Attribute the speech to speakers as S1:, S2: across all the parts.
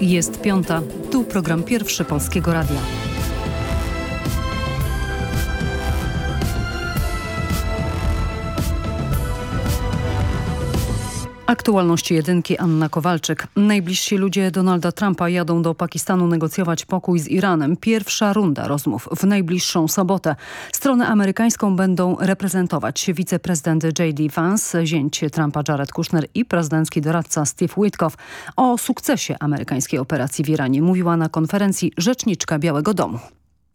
S1: Jest piąta. Tu program pierwszy Polskiego Radia. Aktualności jedynki Anna Kowalczyk. Najbliżsi ludzie Donalda Trumpa jadą do Pakistanu negocjować pokój z Iranem. Pierwsza runda rozmów w najbliższą sobotę. Stronę amerykańską będą reprezentować wiceprezydent J.D. Vance, zięć Trumpa Jared Kushner i prezydencki doradca Steve Witkoff. O sukcesie amerykańskiej operacji w Iranie mówiła na konferencji rzeczniczka Białego Domu.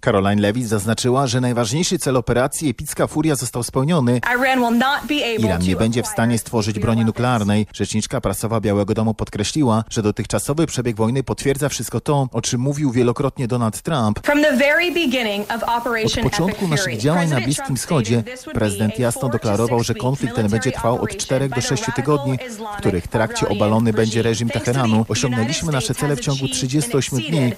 S2: Caroline Levitt zaznaczyła, że najważniejszy cel operacji Epicka Furia został spełniony. Iran nie będzie w stanie stworzyć broni nuklearnej. Rzeczniczka prasowa Białego Domu podkreśliła, że dotychczasowy przebieg wojny potwierdza wszystko to, o czym mówił wielokrotnie Donald Trump. Od początku naszych działań na Bliskim Wschodzie prezydent jasno deklarował, że konflikt ten będzie trwał od 4 do 6 tygodni, w których trakcie obalony będzie reżim Teheranu. Osiągnęliśmy nasze cele w ciągu 38 dni.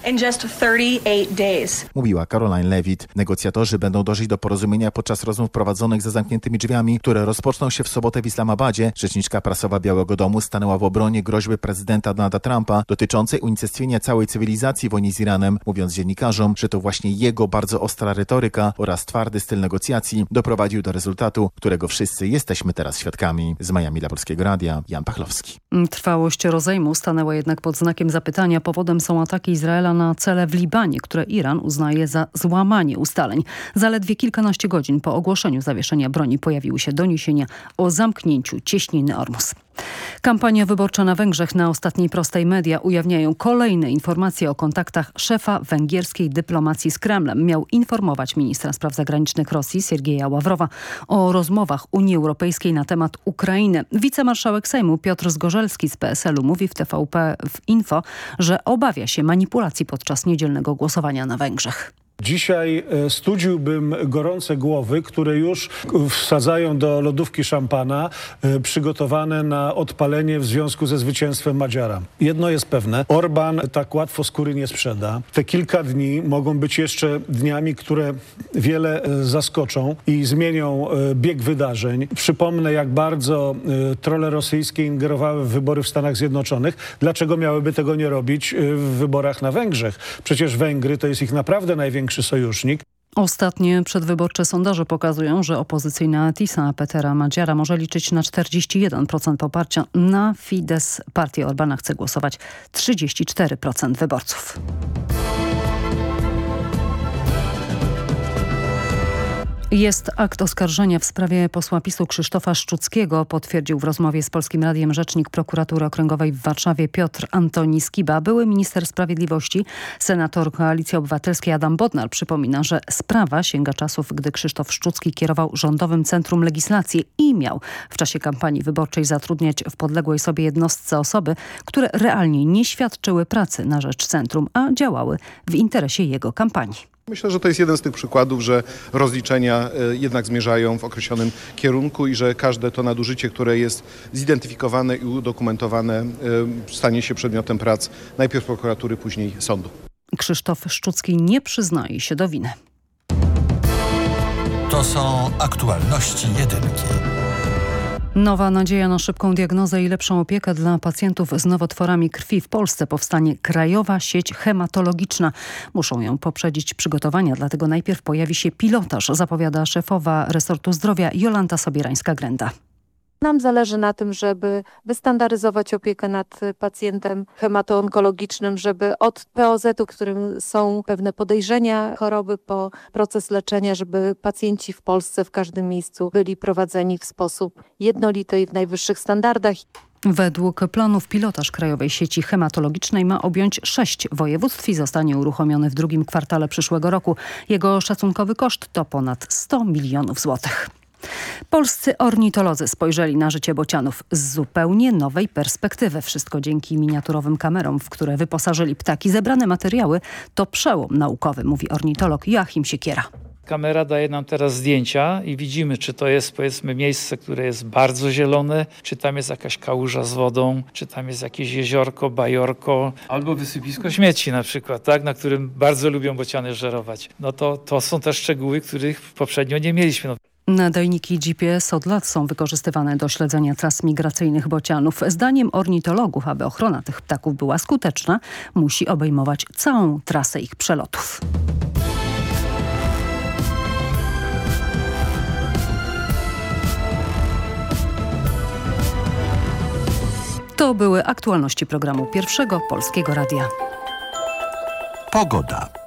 S2: Mówiła Caroline Levitt. Negocjatorzy będą dążyć do porozumienia podczas rozmów prowadzonych za zamkniętymi drzwiami, które rozpoczną się w sobotę w Islamabadzie. Rzeczniczka prasowa Białego Domu stanęła w obronie groźby prezydenta Donalda Trumpa dotyczącej unicestwienia całej cywilizacji wojny z Iranem, mówiąc dziennikarzom, że to właśnie jego bardzo ostra retoryka oraz twardy styl negocjacji doprowadził do rezultatu, którego wszyscy jesteśmy teraz świadkami. Z Miami dla Polskiego Radia, Jan Pachlowski.
S1: Trwałość rozejmu stanęła jednak pod znakiem zapytania. Powodem są ataki Izraela na cele w Libanie, które Iran uznaje za złamanie ustaleń. Zaledwie kilkanaście godzin po ogłoszeniu zawieszenia broni pojawiły się doniesienia o zamknięciu cieśniny Ormus. Kampania wyborcza na Węgrzech na ostatniej prostej media ujawniają kolejne informacje o kontaktach szefa węgierskiej dyplomacji z Kremlem. Miał informować ministra spraw zagranicznych Rosji Siergieja Ławrowa o rozmowach Unii Europejskiej na temat Ukrainy. Wicemarszałek Sejmu Piotr Zgorzelski z PSL-u mówi w TVP w Info, że obawia się manipulacji podczas niedzielnego głosowania na Węgrzech.
S3: Dzisiaj studziłbym gorące głowy, które już wsadzają do lodówki szampana przygotowane na odpalenie w związku ze zwycięstwem Madziara. Jedno jest pewne, Orban tak łatwo skóry nie sprzeda. Te kilka dni mogą być jeszcze dniami, które wiele zaskoczą i zmienią bieg wydarzeń. Przypomnę, jak bardzo trole rosyjskie ingerowały w wybory w Stanach Zjednoczonych. Dlaczego miałyby tego nie robić w wyborach na Węgrzech? Przecież Węgry to jest ich naprawdę największy sojusznik.
S1: Ostatnie przedwyborcze sondaże pokazują, że opozycyjna Tisa Petera Madziara może liczyć na 41% poparcia. Na Fidesz partia Orbana chce głosować 34% wyborców. Jest akt oskarżenia w sprawie posła PiSu Krzysztofa Szczuckiego, potwierdził w rozmowie z Polskim Radiem rzecznik prokuratury okręgowej w Warszawie Piotr Antoni Skiba. Były minister sprawiedliwości, senator Koalicji Obywatelskiej Adam Bodnar przypomina, że sprawa sięga czasów, gdy Krzysztof Szczucki kierował Rządowym Centrum Legislacji i miał w czasie kampanii wyborczej zatrudniać w podległej sobie jednostce osoby, które realnie nie świadczyły pracy na rzecz centrum, a działały w interesie jego kampanii.
S4: Myślę, że to jest jeden z tych przykładów, że rozliczenia jednak zmierzają w określonym kierunku i że każde to nadużycie, które jest zidentyfikowane i udokumentowane stanie się przedmiotem prac najpierw prokuratury, później sądu.
S1: Krzysztof Szczucki nie przyznaje się do winy.
S5: To są aktualności jedynki.
S1: Nowa nadzieja na szybką diagnozę i lepszą opiekę dla pacjentów z nowotworami krwi w Polsce powstanie Krajowa Sieć Hematologiczna. Muszą ją poprzedzić przygotowania, dlatego najpierw pojawi się pilotaż, zapowiada szefowa resortu zdrowia Jolanta Sobierańska-Grenda.
S6: Nam zależy na tym, żeby wystandaryzować opiekę nad pacjentem hematoonkologicznym, żeby od POZ-u, którym są pewne podejrzenia choroby, po proces leczenia, żeby pacjenci w Polsce w każdym miejscu byli prowadzeni w sposób jednolity i w najwyższych standardach.
S1: Według planów pilotaż Krajowej Sieci Hematologicznej ma objąć sześć województw i zostanie uruchomiony w drugim kwartale przyszłego roku. Jego szacunkowy koszt to ponad 100 milionów złotych. Polscy ornitolodzy spojrzeli na życie bocianów z zupełnie nowej perspektywy. Wszystko dzięki miniaturowym kamerom, w które wyposażyli ptaki. Zebrane materiały to przełom naukowy, mówi ornitolog Joachim Siekiera.
S7: Kamera daje nam teraz zdjęcia i widzimy, czy to jest powiedzmy miejsce, które jest bardzo zielone, czy tam jest jakaś kałuża z wodą, czy tam jest jakieś jeziorko, bajorko, albo wysypisko śmieci na przykład, tak, na którym bardzo lubią bociany żerować. No to, to są te szczegóły, których poprzednio nie mieliśmy.
S1: Nadajniki GPS od lat są wykorzystywane do śledzenia tras migracyjnych bocianów. Zdaniem ornitologów, aby ochrona tych ptaków była skuteczna, musi obejmować całą trasę ich przelotów. To były aktualności programu Pierwszego Polskiego Radia.
S5: Pogoda.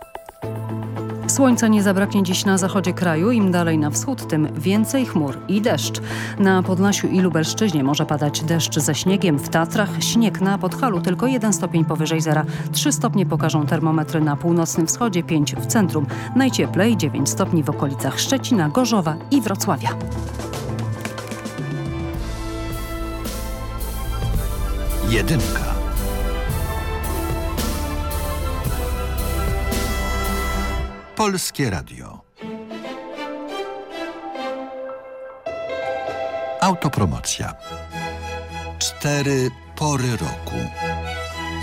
S1: Słońca nie zabraknie dziś na zachodzie kraju. Im dalej na wschód, tym więcej chmur i deszcz. Na Podlasiu i Lubelszczyźnie może padać deszcz ze śniegiem. W Tatrach śnieg na Podhalu tylko 1 stopień powyżej zera. 3 stopnie pokażą termometry na północnym wschodzie, 5 w centrum. Najcieplej 9 stopni w okolicach Szczecina, Gorzowa i Wrocławia.
S5: Jedynka. Polskie Radio. Autopromocja. Cztery pory roku.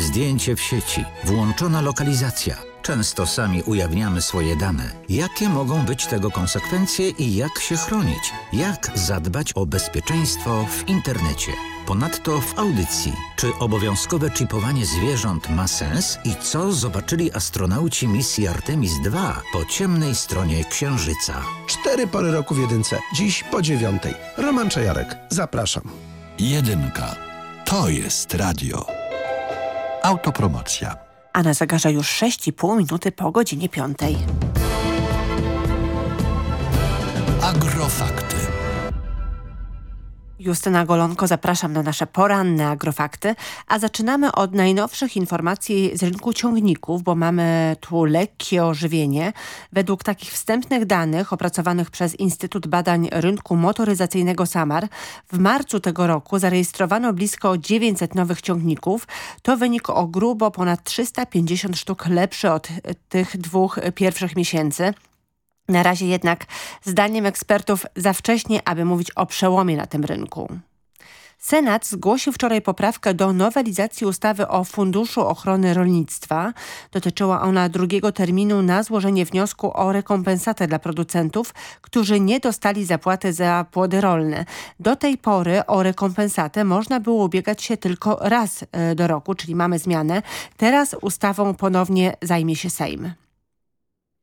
S8: Zdjęcie w sieci, włączona lokalizacja. Często sami ujawniamy swoje dane. Jakie mogą być tego konsekwencje i jak się chronić? Jak zadbać o bezpieczeństwo w internecie? Ponadto w audycji, czy obowiązkowe chipowanie zwierząt ma sens i co zobaczyli astronauci misji Artemis II po ciemnej stronie Księżyca.
S9: Cztery pory roku w jedynce. Dziś po dziewiątej. Roman Czajarek. Zapraszam.
S5: Jedynka. To jest radio. Autopromocja.
S10: A na zegarze już 6,5 minuty po godzinie piątej.
S5: Agrofakty.
S10: Justyna Golonko, zapraszam na nasze poranne agrofakty, a zaczynamy od najnowszych informacji z rynku ciągników, bo mamy tu lekkie ożywienie. Według takich wstępnych danych opracowanych przez Instytut Badań Rynku Motoryzacyjnego SAMAR w marcu tego roku zarejestrowano blisko 900 nowych ciągników. To wynik o grubo ponad 350 sztuk lepszy od tych dwóch pierwszych miesięcy. Na razie jednak, zdaniem ekspertów, za wcześnie, aby mówić o przełomie na tym rynku. Senat zgłosił wczoraj poprawkę do nowelizacji ustawy o Funduszu Ochrony Rolnictwa. Dotyczyła ona drugiego terminu na złożenie wniosku o rekompensatę dla producentów, którzy nie dostali zapłaty za płody rolne. Do tej pory o rekompensatę można było ubiegać się tylko raz e, do roku, czyli mamy zmianę. Teraz ustawą ponownie zajmie się Sejm.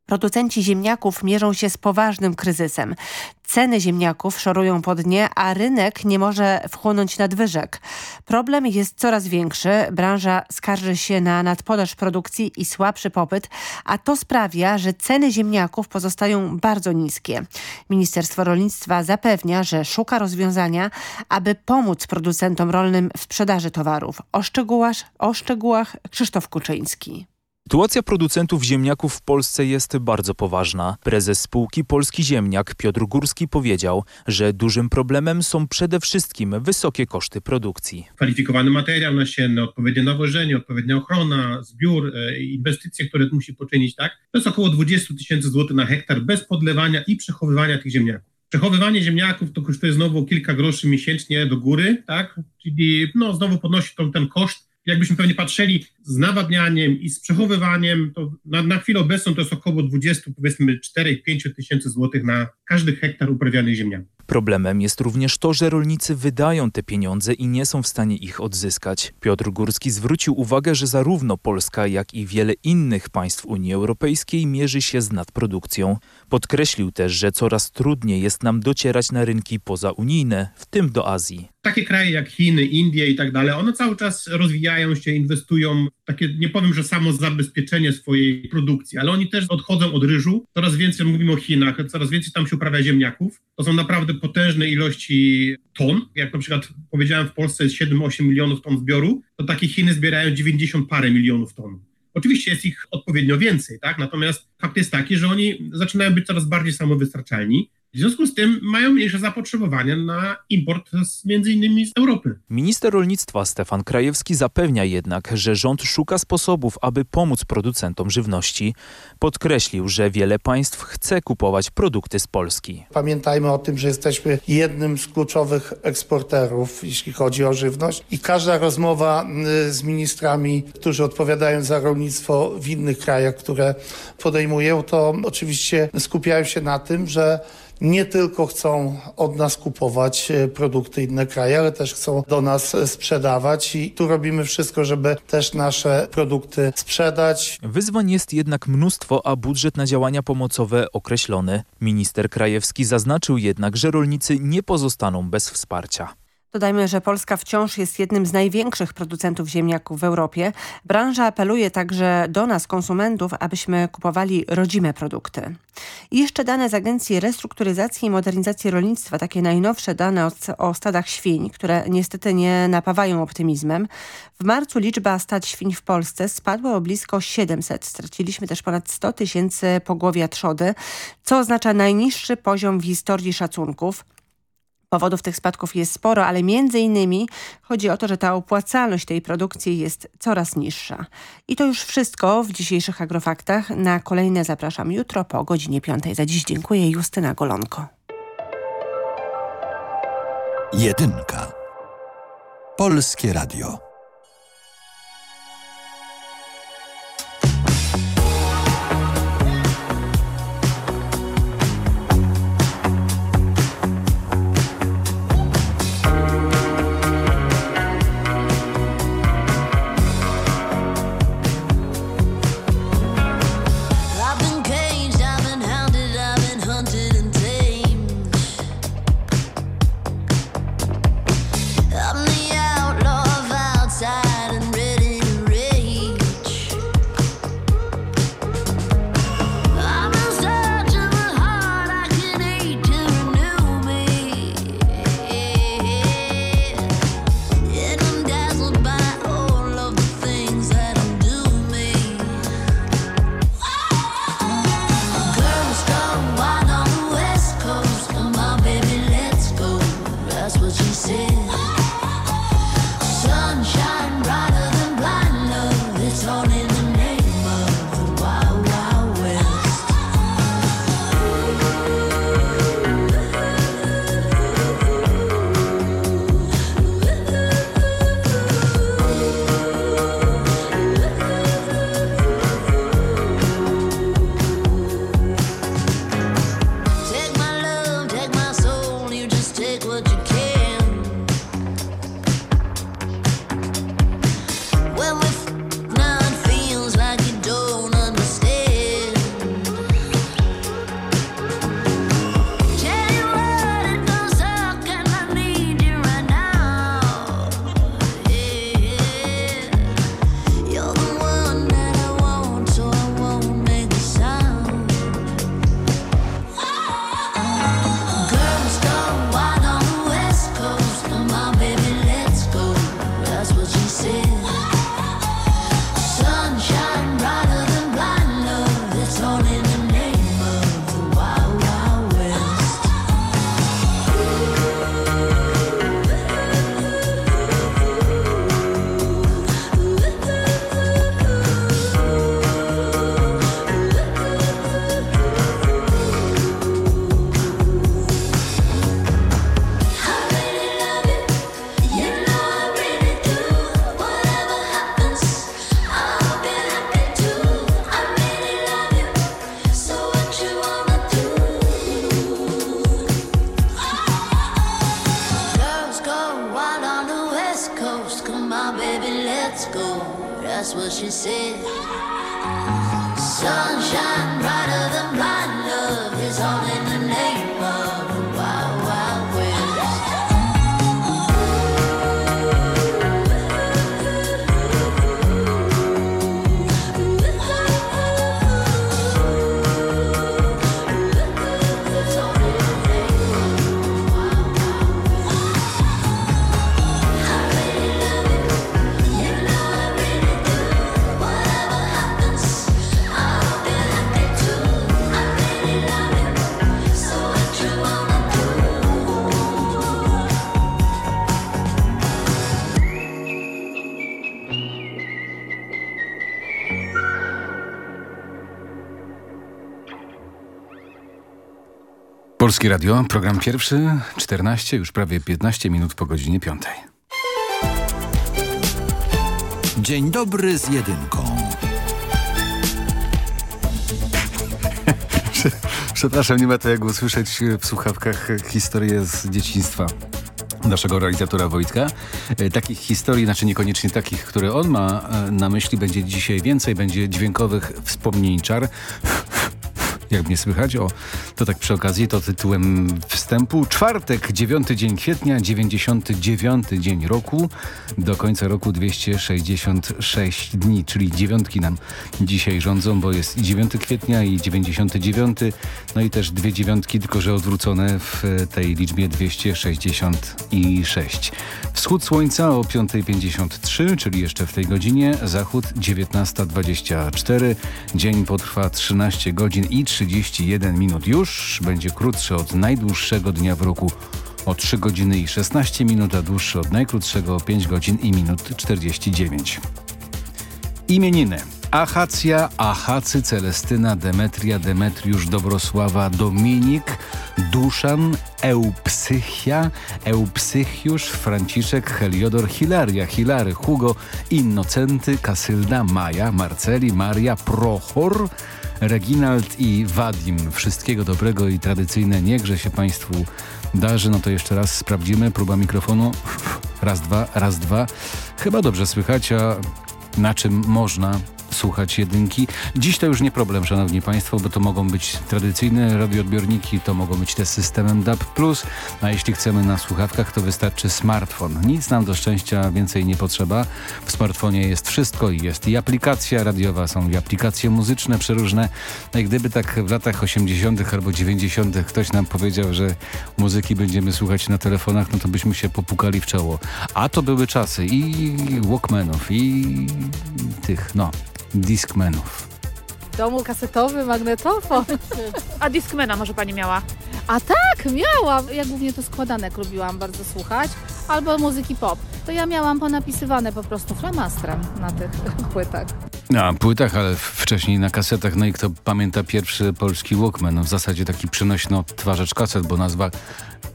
S10: Producenci ziemniaków mierzą się z poważnym kryzysem. Ceny ziemniaków szorują po dnie, a rynek nie może wchłonąć nadwyżek. Problem jest coraz większy. Branża skarży się na nadpodaż produkcji i słabszy popyt, a to sprawia, że ceny ziemniaków pozostają bardzo niskie. Ministerstwo Rolnictwa zapewnia, że szuka rozwiązania, aby pomóc producentom rolnym w sprzedaży towarów. O szczegółach, o szczegółach Krzysztof Kuczyński.
S11: Sytuacja producentów ziemniaków w Polsce jest bardzo poważna. Prezes spółki Polski Ziemniak Piotr Górski powiedział, że dużym problemem są przede wszystkim wysokie koszty produkcji.
S12: Kwalifikowany materiał nasienny, odpowiednie nawożenie, odpowiednia ochrona, zbiór, e, inwestycje, które musi poczynić, tak? To jest około 20 tysięcy złotych na hektar bez podlewania i przechowywania tych ziemniaków. Przechowywanie ziemniaków to kosztuje znowu kilka groszy miesięcznie do góry, tak? Czyli no, znowu podnosi tą, ten koszt jakbyśmy pewnie patrzyli z nawadnianiem i z przechowywaniem, to na, na chwilę obecną to jest około 20, powiedzmy 4-5 tysięcy złotych na każdy hektar uprawianej ziemniaków.
S11: Problemem jest również to, że rolnicy wydają te pieniądze i nie są w stanie ich odzyskać. Piotr Górski zwrócił uwagę, że zarówno Polska, jak i wiele innych państw Unii Europejskiej mierzy się z nadprodukcją. Podkreślił też, że coraz trudniej jest nam docierać na rynki pozaunijne, w tym do Azji.
S12: Takie kraje jak Chiny, Indie i tak dalej, one cały czas rozwijają się, inwestują takie, nie powiem, że samo zabezpieczenie swojej produkcji, ale oni też odchodzą od ryżu. Coraz więcej, mówimy o Chinach, coraz więcej tam się uprawia ziemniaków. To są naprawdę potężne ilości ton. Jak na przykład powiedziałem, w Polsce jest 7-8 milionów ton zbioru, to takie Chiny zbierają 90 parę milionów ton. Oczywiście jest ich odpowiednio więcej, tak? Natomiast fakt jest taki, że oni zaczynają być coraz bardziej samowystarczalni. W związku z tym mają mniejsze zapotrzebowanie na import z, między innymi z Europy.
S11: Minister rolnictwa Stefan Krajewski zapewnia jednak, że rząd szuka sposobów, aby pomóc producentom żywności. Podkreślił, że wiele państw chce kupować produkty z Polski.
S13: Pamiętajmy o tym, że jesteśmy jednym z kluczowych eksporterów, jeśli chodzi o żywność i każda rozmowa y, z ministrami, którzy odpowiadają za rolnictwo w innych krajach, które podejmują, to oczywiście skupiają się na tym, że nie tylko chcą od nas kupować e, produkty inne kraje, ale też chcą do nas sprzedawać i tu robimy wszystko, żeby też nasze produkty sprzedać.
S11: Wyzwań jest jednak mnóstwo, a budżet na działania pomocowe określony. Minister Krajewski zaznaczył jednak, że rolnicy nie pozostaną bez wsparcia.
S10: Dodajmy, że Polska wciąż jest jednym z największych producentów ziemniaków w Europie. Branża apeluje także do nas, konsumentów, abyśmy kupowali rodzime produkty. I jeszcze dane z Agencji Restrukturyzacji i Modernizacji Rolnictwa, takie najnowsze dane o, o stadach świń, które niestety nie napawają optymizmem. W marcu liczba stad świń w Polsce spadła o blisko 700. Straciliśmy też ponad 100 tysięcy pogłowia trzody, co oznacza najniższy poziom w historii szacunków. Powodów tych spadków jest sporo, ale między innymi chodzi o to, że ta opłacalność tej produkcji jest coraz niższa. I to już wszystko w dzisiejszych agrofaktach. Na kolejne zapraszam jutro po godzinie 5. Za dziś dziękuję Justyna Golonko.
S14: Jedynka. Polskie Radio.
S15: Polskie Radio, program pierwszy, 14, już prawie 15 minut po godzinie 5.
S14: Dzień dobry z jedynką.
S15: Przepraszam, nie ma to jak usłyszeć w słuchawkach historię z dzieciństwa naszego realizatora Wojtka. E, takich historii, znaczy niekoniecznie takich, które on ma e, na myśli, będzie dzisiaj więcej. Będzie dźwiękowych wspomnień czar jak mnie słychać. O, to tak przy okazji, to tytułem wstępu. Czwartek, 9 dzień kwietnia, 99 dzień roku. Do końca roku 266 dni, czyli dziewiątki nam dzisiaj rządzą, bo jest 9 kwietnia i 99. No i też dwie dziewiątki, tylko że odwrócone w tej liczbie 266. Wschód słońca o 5.53, czyli jeszcze w tej godzinie. Zachód 19.24. Dzień potrwa 13 godzin i 3 31 minut już. Będzie krótszy od najdłuższego dnia w roku o 3 godziny i 16 minut, a dłuższy od najkrótszego o 5 godzin i minut 49. Imieniny. Achacja, Achacy, Celestyna, Demetria, Demetriusz, Dobrosława, Dominik, Duszan, Eupsychia, Eupsychiusz, Franciszek, Heliodor, Hilaria, Hilary, Hugo, Innocenty, Kasylda, Maja, Marceli, Maria, Prochor, Reginald i Wadim. Wszystkiego dobrego i tradycyjne niechże się Państwu darzy. No to jeszcze raz sprawdzimy. Próba mikrofonu. Raz, dwa, raz, dwa. Chyba dobrze słychać, a na czym można słuchać jedynki. Dziś to już nie problem, szanowni państwo, bo to mogą być tradycyjne radioodbiorniki, to mogą być te z systemem DAB+, a jeśli chcemy na słuchawkach, to wystarczy smartfon. Nic nam do szczęścia więcej nie potrzeba. W smartfonie jest wszystko i jest i aplikacja radiowa, są i aplikacje muzyczne przeróżne. No i gdyby tak w latach 80. albo 90. ktoś nam powiedział, że muzyki będziemy słuchać na telefonach, no to byśmy się popukali w czoło. A to były czasy i Walkmanów, i tych, no, Discmenów.
S16: W domu kasetowy magnetofon.
S17: A Discmana może pani miała?
S16: A tak, miałam. Ja głównie to składanek lubiłam bardzo słuchać. Albo muzyki pop. To ja miałam ponapisywane po prostu flamastrem na tych płytach.
S15: Na płytach, ale wcześniej na kasetach. No i kto pamięta pierwszy polski Walkman? No w zasadzie taki przenośno twarzacz kaset, bo nazwa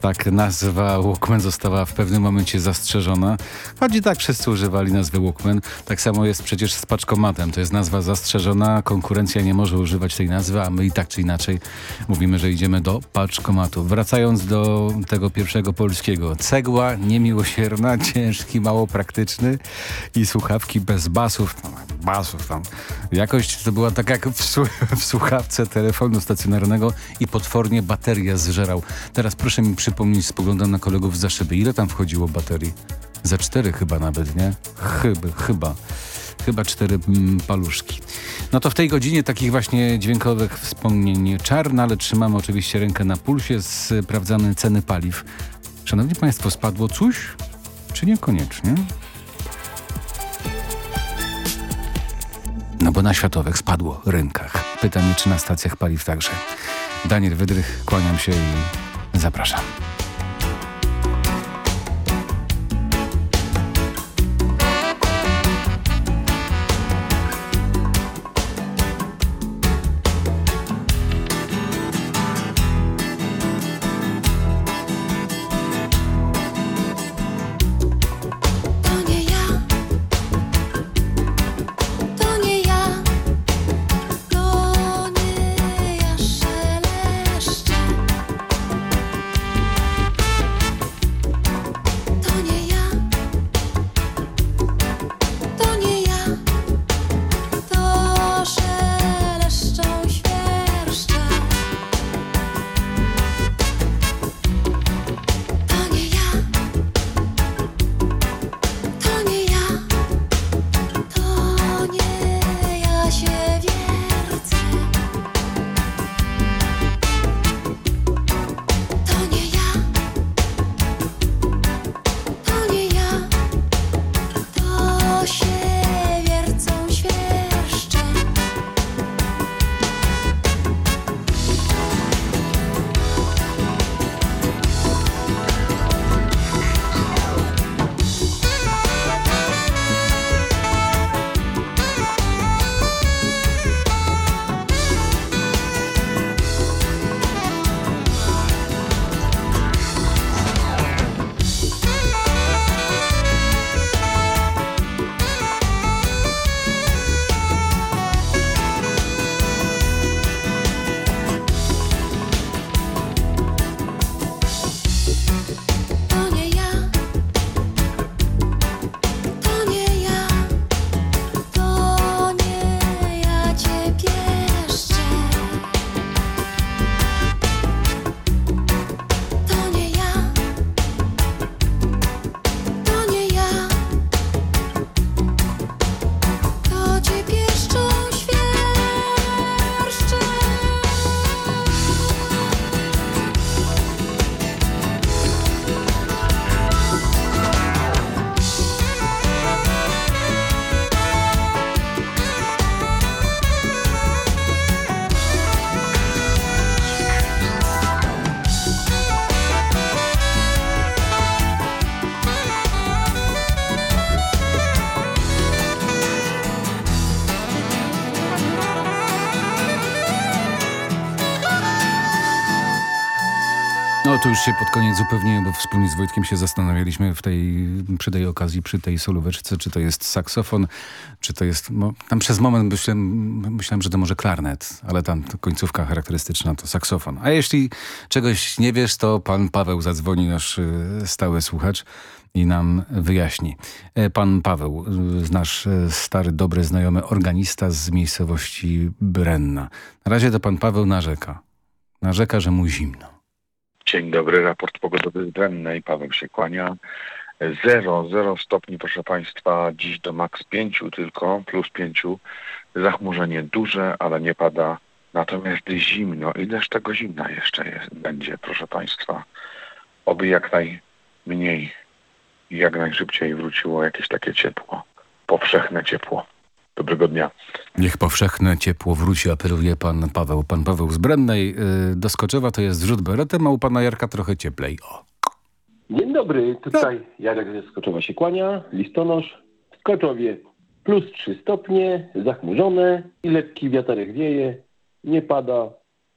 S15: tak nazwa Walkman została w pewnym momencie zastrzeżona. Bardziej tak wszyscy używali nazwy Walkman. Tak samo jest przecież z paczkomatem. To jest nazwa zastrzeżona. Konkurencja nie może używać tej nazwy, a my i tak czy inaczej mówimy, że idziemy do paczkomatu. Wracając do tego pierwszego polskiego. Cegła, niemiłosierna, ciężki, mało praktyczny i słuchawki bez basów. No, basów Jakość to była tak jak w, w słuchawce telefonu stacjonarnego i potwornie bateria zżerał. Teraz proszę mi przypomnieć, spoglądam na kolegów za szyby. Ile tam wchodziło baterii? Za cztery chyba nawet, nie? Chyba, chyba. Chyba cztery mm, paluszki. No to w tej godzinie takich właśnie dźwiękowych wspomnień czarna, ale trzymamy oczywiście rękę na pulsie, sprawdzamy ceny paliw. Szanowni Państwo, spadło coś? Czy niekoniecznie? No bo na światowych spadło rynkach. Pytanie, czy na stacjach paliw także. Daniel Wydrych, kłaniam się i zapraszam. Się pod koniec upełniłem, bo wspólnie z Wojtkiem się zastanawialiśmy w tej, przy tej okazji, przy tej solóweczce, czy to jest saksofon, czy to jest... No, tam przez moment myślałem, myślałem, że to może klarnet, ale tam końcówka charakterystyczna to saksofon. A jeśli czegoś nie wiesz, to pan Paweł zadzwoni, nasz y, stały słuchacz i nam wyjaśni. E, pan Paweł, y, nasz y, stary, dobry znajomy organista z miejscowości Brenna. Na razie to pan Paweł narzeka. Narzeka, że mu zimno.
S18: Dzień dobry, raport pogodowy z Brennej. Paweł się kłania. 0, 0 stopni, proszę Państwa, dziś do maks 5 tylko, plus 5. Zachmurzenie duże, ale nie pada. Natomiast zimno. Ileż tego zimna jeszcze jest, będzie, proszę Państwa. Oby jak najmniej i jak najszybciej wróciło jakieś takie ciepło. Powszechne ciepło. Dobrego dnia.
S15: Niech powszechne ciepło wróci, apeluje pan Paweł. Pan Paweł z Brennej. Yy, do Skoczewa to jest zrzut beretem, a u pana Jarka trochę cieplej. O.
S19: Dzień dobry, tutaj Jarek ze Skoczowa się kłania, listonosz. W Skoczowie plus 3 stopnie, zachmurzone i lekki wiaterek wieje, nie pada.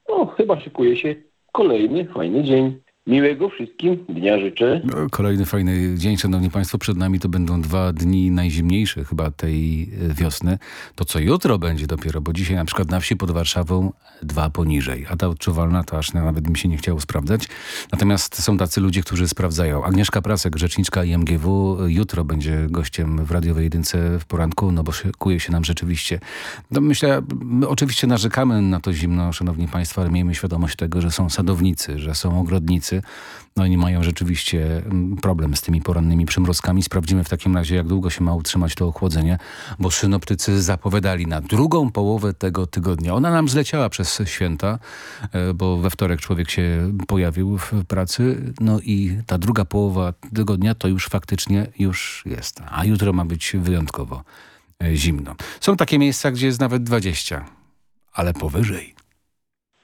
S19: No, chyba szykuje się kolejny fajny dzień. Miłego wszystkim dnia życzę.
S15: Kolejny fajny dzień, szanowni państwo. Przed nami to będą dwa dni najzimniejsze chyba tej e, wiosny. To co jutro będzie dopiero, bo dzisiaj na przykład na wsi pod Warszawą dwa poniżej. A ta odczuwalna to aż nawet mi się nie chciało sprawdzać. Natomiast są tacy ludzie, którzy sprawdzają. Agnieszka Prasek, rzeczniczka IMGW, jutro będzie gościem w radiowej jedynce w poranku, no bo szykuje się nam rzeczywiście. No myślę, my oczywiście narzekamy na to zimno, szanowni państwo, ale miejmy świadomość tego, że są sadownicy, że są ogrodnicy, no oni mają rzeczywiście mm, problem z tymi porannymi przymrozkami. Sprawdzimy w takim razie, jak długo się ma utrzymać to ochłodzenie, bo synoptycy zapowiadali na drugą połowę tego tygodnia. Ona nam zleciała przez święta, e, bo we wtorek człowiek się pojawił w pracy, no i ta druga połowa tygodnia to już faktycznie już jest. A jutro ma być wyjątkowo e, zimno. Są takie miejsca, gdzie jest nawet 20, ale powyżej.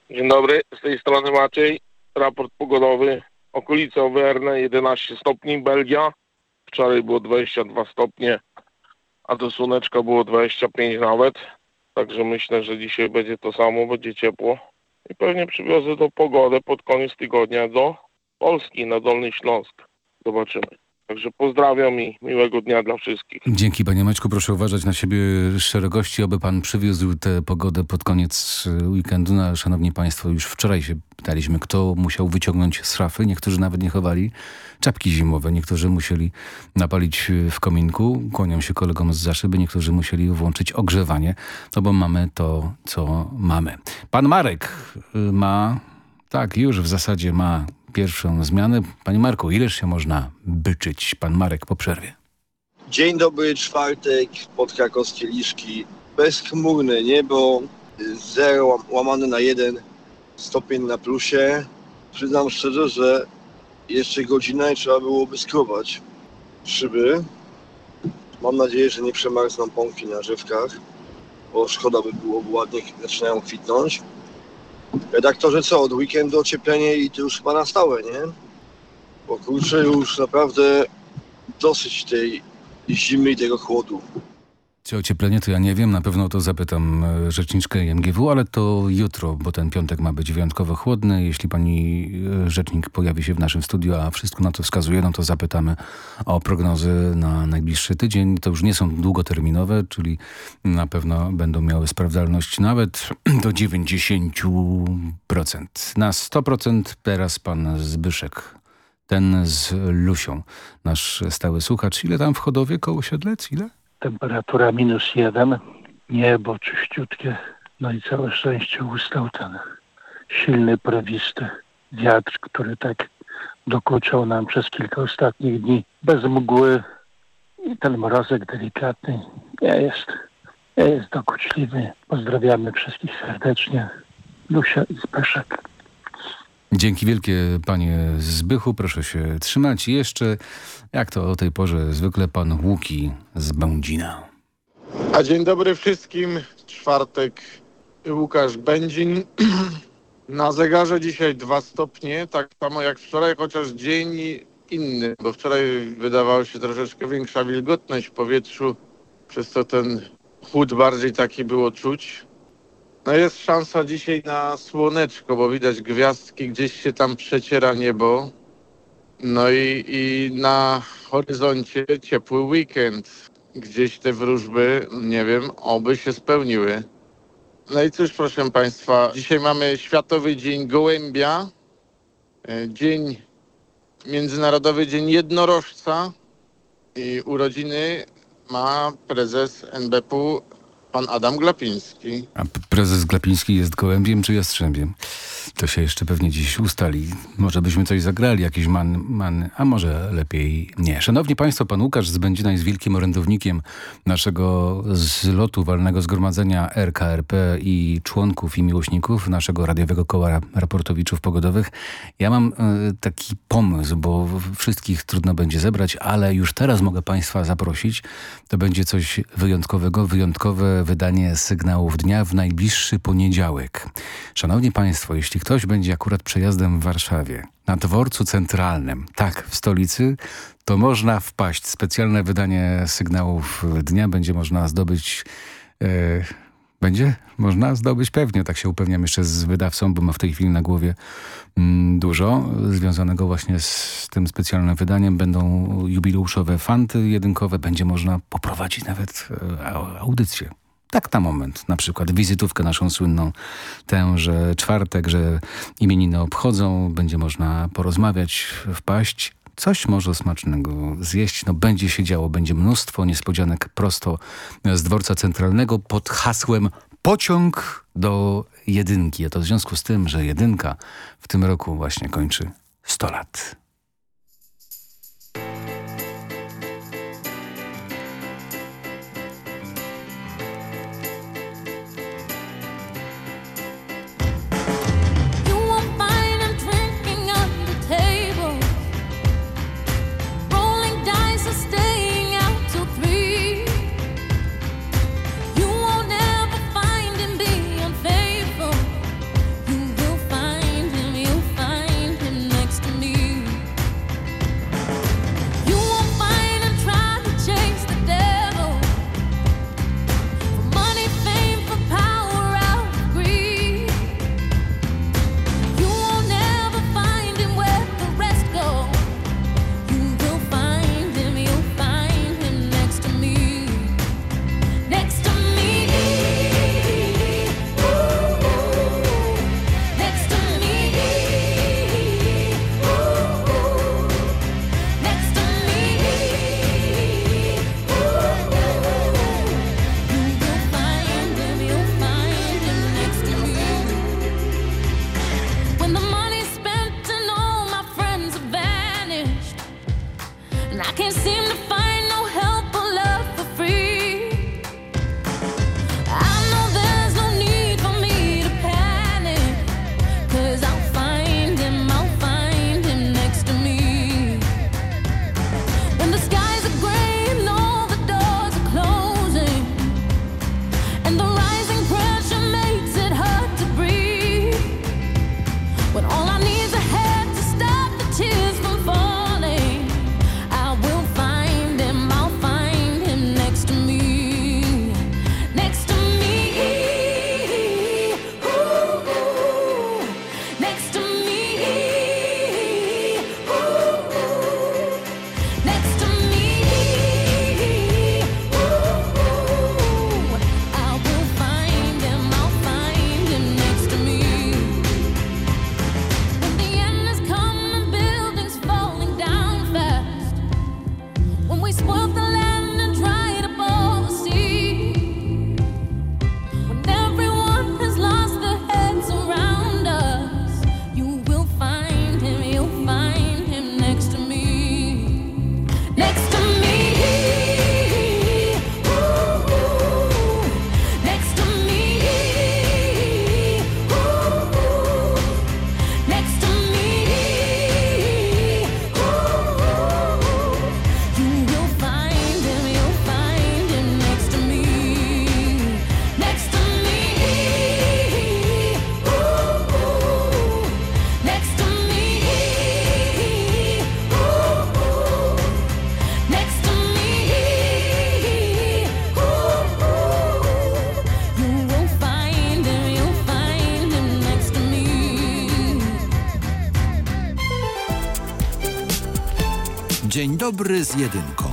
S20: Dzień dobry, z tej strony Maciej raport pogodowy. Okolice Auvergne 11 stopni, Belgia. Wczoraj było 22 stopnie, a do słoneczka było 25 nawet. Także myślę, że dzisiaj będzie to samo, będzie ciepło. I pewnie przywiozę do pogodę pod koniec tygodnia do Polski na Dolny Śląsk. Zobaczymy. Także pozdrawiam i miłego dnia dla wszystkich.
S15: Dzięki panie Maćku, proszę uważać na siebie szerokości, aby pan przywiózł tę pogodę pod koniec e, weekendu. No, szanowni państwo, już wczoraj się pytaliśmy, kto musiał wyciągnąć z szafy. Niektórzy nawet nie chowali czapki zimowe, niektórzy musieli napalić w kominku. Kłaniam się kolegom z zaszyby, niektórzy musieli włączyć ogrzewanie, no bo mamy to, co mamy. Pan Marek y, ma, tak, już w zasadzie ma pierwszą zmianę. Panie Marku, ileż się można byczyć? Pan Marek po przerwie.
S21: Dzień dobry, czwartek, podkrakowskie Liszki. Bezchmurne niebo, zero łamane na jeden stopień na plusie. Przyznam szczerze, że jeszcze godzinę i trzeba byłoby skrobać szyby. Mam nadzieję, że nie przemarzną pąki na żywkach, bo szkoda by było, bo ładnie zaczynają kwitnąć. Redaktorze, co, od weekendu ocieplenie i to już chyba na stałe, nie? Bo kurczę, już naprawdę dosyć tej zimy i tego chłodu.
S15: Czy ocieplenie to ja nie wiem, na pewno to zapytam e, rzeczniczkę IMGW, ale to jutro, bo ten piątek ma być wyjątkowo chłodny. Jeśli pani e, rzecznik pojawi się w naszym studiu, a wszystko na to wskazuje, no to zapytamy o prognozy na najbliższy tydzień. To już nie są długoterminowe, czyli na pewno będą miały sprawdzalność nawet do 90%. Na 100% teraz pan Zbyszek ten z Lusią, nasz stały słuchacz. Ile tam w Chodowie koło Siedlec? Ile?
S22: Temperatura minus jeden, niebo czyściutkie, no i całe szczęście ustał ten silny, prawisty wiatr, który tak dokuczał nam przez kilka ostatnich dni bez mgły i ten mrozek delikatny nie jest, nie jest dokuczliwy. Pozdrawiamy wszystkich serdecznie. Lusia i Zbyszek.
S15: Dzięki wielkie panie Zbychu, proszę się trzymać. I jeszcze, jak to o tej porze, zwykle pan Łuki z Będzina.
S23: A dzień dobry wszystkim. Czwartek, Łukasz Będzin. Na zegarze dzisiaj dwa stopnie, tak samo jak wczoraj, chociaż dzień inny, bo wczoraj wydawało się troszeczkę większa wilgotność w powietrzu, przez to ten chłód bardziej taki było czuć.
S24: No jest szansa dzisiaj na słoneczko, bo widać gwiazdki, gdzieś się tam przeciera niebo. No i, i na horyzoncie ciepły weekend. Gdzieś te wróżby, nie wiem, oby się spełniły. No i cóż, proszę Państwa, dzisiaj mamy Światowy Dzień Gołębia, e, Dzień, Międzynarodowy Dzień Jednorożca i urodziny ma prezes NBP pan Adam Glapiński.
S15: A prezes Glapiński jest gołębiem czy jastrzębiem? To się jeszcze pewnie dziś ustali. Może byśmy coś zagrali, jakiś man, man, a może lepiej nie. Szanowni Państwo, pan Łukasz z Będzina jest wielkim orędownikiem naszego zlotu walnego zgromadzenia RKRP i członków i miłośników naszego radiowego koła raportowiczów pogodowych. Ja mam y, taki pomysł, bo wszystkich trudno będzie zebrać, ale już teraz mogę Państwa zaprosić. To będzie coś wyjątkowego, wyjątkowe wydanie sygnałów dnia w najbliższy poniedziałek. Szanowni Państwo, jeśli ktoś będzie akurat przejazdem w Warszawie, na dworcu centralnym, tak, w stolicy, to można wpaść. Specjalne wydanie sygnałów dnia będzie można zdobyć... Yy, będzie można zdobyć pewnie, tak się upewniam jeszcze z wydawcą, bo ma w tej chwili na głowie mm, dużo związanego właśnie z tym specjalnym wydaniem. Będą jubileuszowe fanty jedynkowe, będzie można poprowadzić nawet e, audycję tak na moment, na przykład wizytówkę naszą słynną, tę, że czwartek, że imieniny obchodzą, będzie można porozmawiać, wpaść, coś może smacznego zjeść. No będzie się działo, będzie mnóstwo niespodzianek prosto z dworca centralnego pod hasłem pociąg do jedynki. A to w związku z tym, że jedynka w tym roku właśnie kończy 100 lat.
S5: Dobry z jedynką.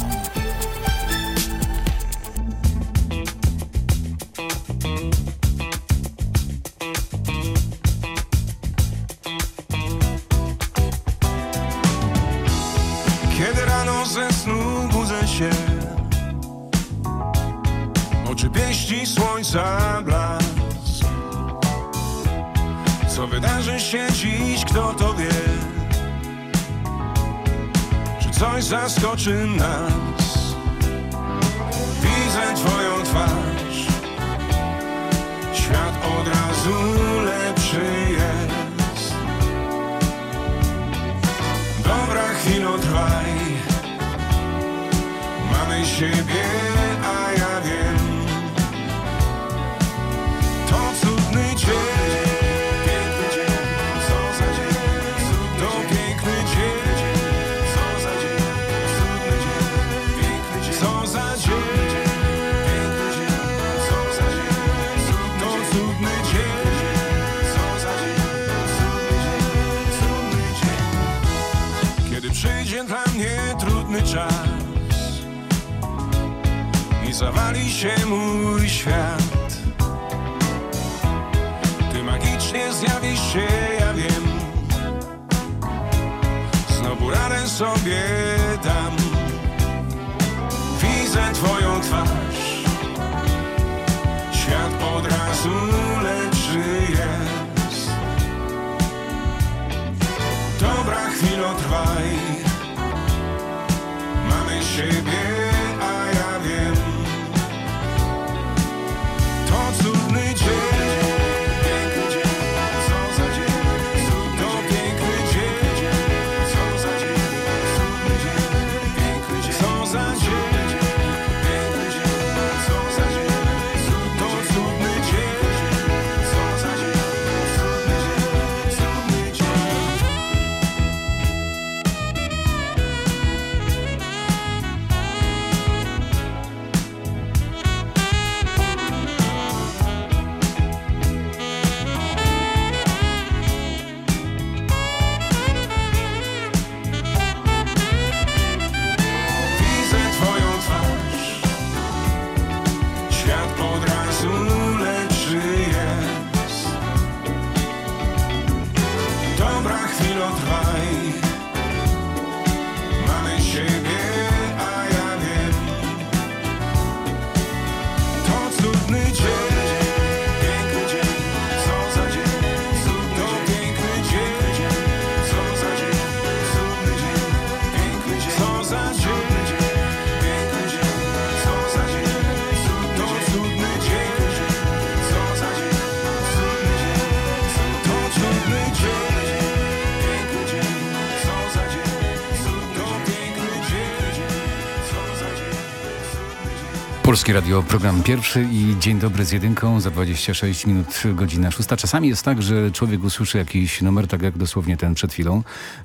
S15: Polskie Radio, program pierwszy i dzień dobry z jedynką za 26 minut, godzina szósta. Czasami jest tak, że człowiek usłyszy jakiś numer, tak jak dosłownie ten przed chwilą,